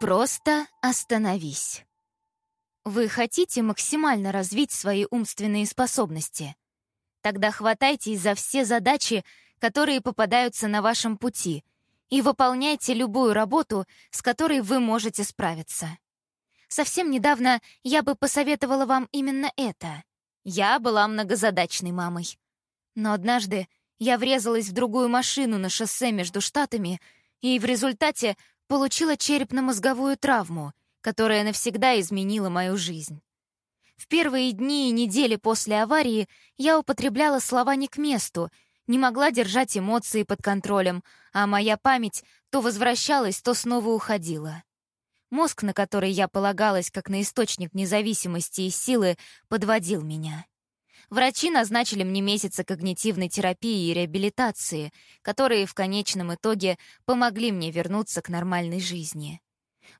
Просто остановись. Вы хотите максимально развить свои умственные способности? Тогда хватайтесь за все задачи, которые попадаются на вашем пути, и выполняйте любую работу, с которой вы можете справиться. Совсем недавно я бы посоветовала вам именно это. Я была многозадачной мамой. Но однажды я врезалась в другую машину на шоссе между штатами и в результате получила черепно-мозговую травму, которая навсегда изменила мою жизнь. В первые дни и недели после аварии я употребляла слова не к месту, не могла держать эмоции под контролем, а моя память то возвращалась, то снова уходила. Мозг, на который я полагалась как на источник независимости и силы, подводил меня. Врачи назначили мне месяцы когнитивной терапии и реабилитации, которые в конечном итоге помогли мне вернуться к нормальной жизни.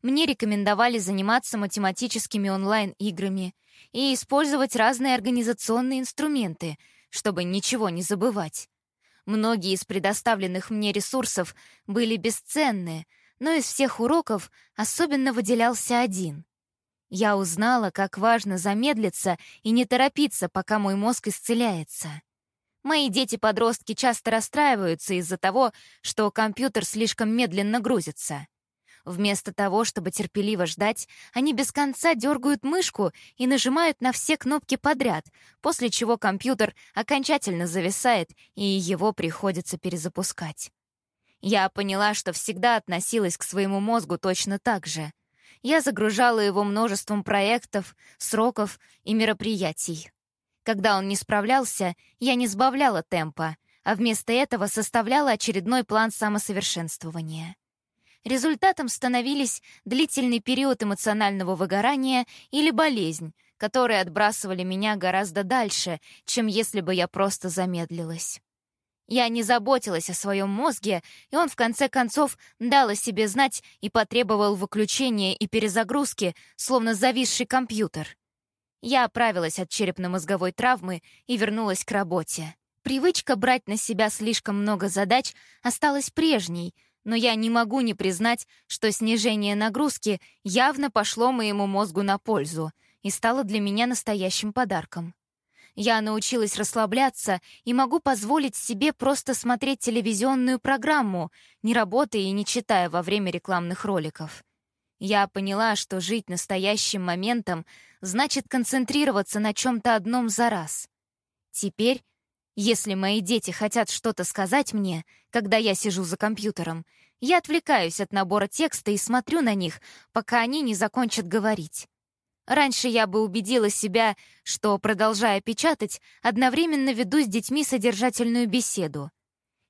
Мне рекомендовали заниматься математическими онлайн-играми и использовать разные организационные инструменты, чтобы ничего не забывать. Многие из предоставленных мне ресурсов были бесценны, но из всех уроков особенно выделялся один. Я узнала, как важно замедлиться и не торопиться, пока мой мозг исцеляется. Мои дети-подростки часто расстраиваются из-за того, что компьютер слишком медленно грузится. Вместо того, чтобы терпеливо ждать, они без конца дергают мышку и нажимают на все кнопки подряд, после чего компьютер окончательно зависает, и его приходится перезапускать. Я поняла, что всегда относилась к своему мозгу точно так же. Я загружала его множеством проектов, сроков и мероприятий. Когда он не справлялся, я не сбавляла темпа, а вместо этого составляла очередной план самосовершенствования. Результатом становились длительный период эмоционального выгорания или болезнь, которые отбрасывали меня гораздо дальше, чем если бы я просто замедлилась. Я не заботилась о своем мозге, и он в конце концов дал о себе знать и потребовал выключения и перезагрузки, словно зависший компьютер. Я оправилась от черепно-мозговой травмы и вернулась к работе. Привычка брать на себя слишком много задач осталась прежней, но я не могу не признать, что снижение нагрузки явно пошло моему мозгу на пользу и стало для меня настоящим подарком. Я научилась расслабляться и могу позволить себе просто смотреть телевизионную программу, не работая и не читая во время рекламных роликов. Я поняла, что жить настоящим моментом значит концентрироваться на чем-то одном за раз. Теперь, если мои дети хотят что-то сказать мне, когда я сижу за компьютером, я отвлекаюсь от набора текста и смотрю на них, пока они не закончат говорить. Раньше я бы убедила себя, что, продолжая печатать, одновременно веду с детьми содержательную беседу.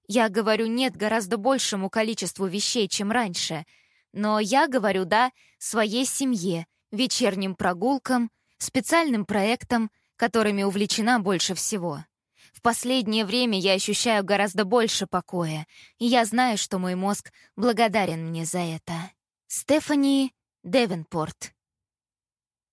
Я говорю «нет» гораздо большему количеству вещей, чем раньше, но я говорю «да» своей семье, вечерним прогулкам, специальным проектам, которыми увлечена больше всего. В последнее время я ощущаю гораздо больше покоя, и я знаю, что мой мозг благодарен мне за это. Стефани Девенпорт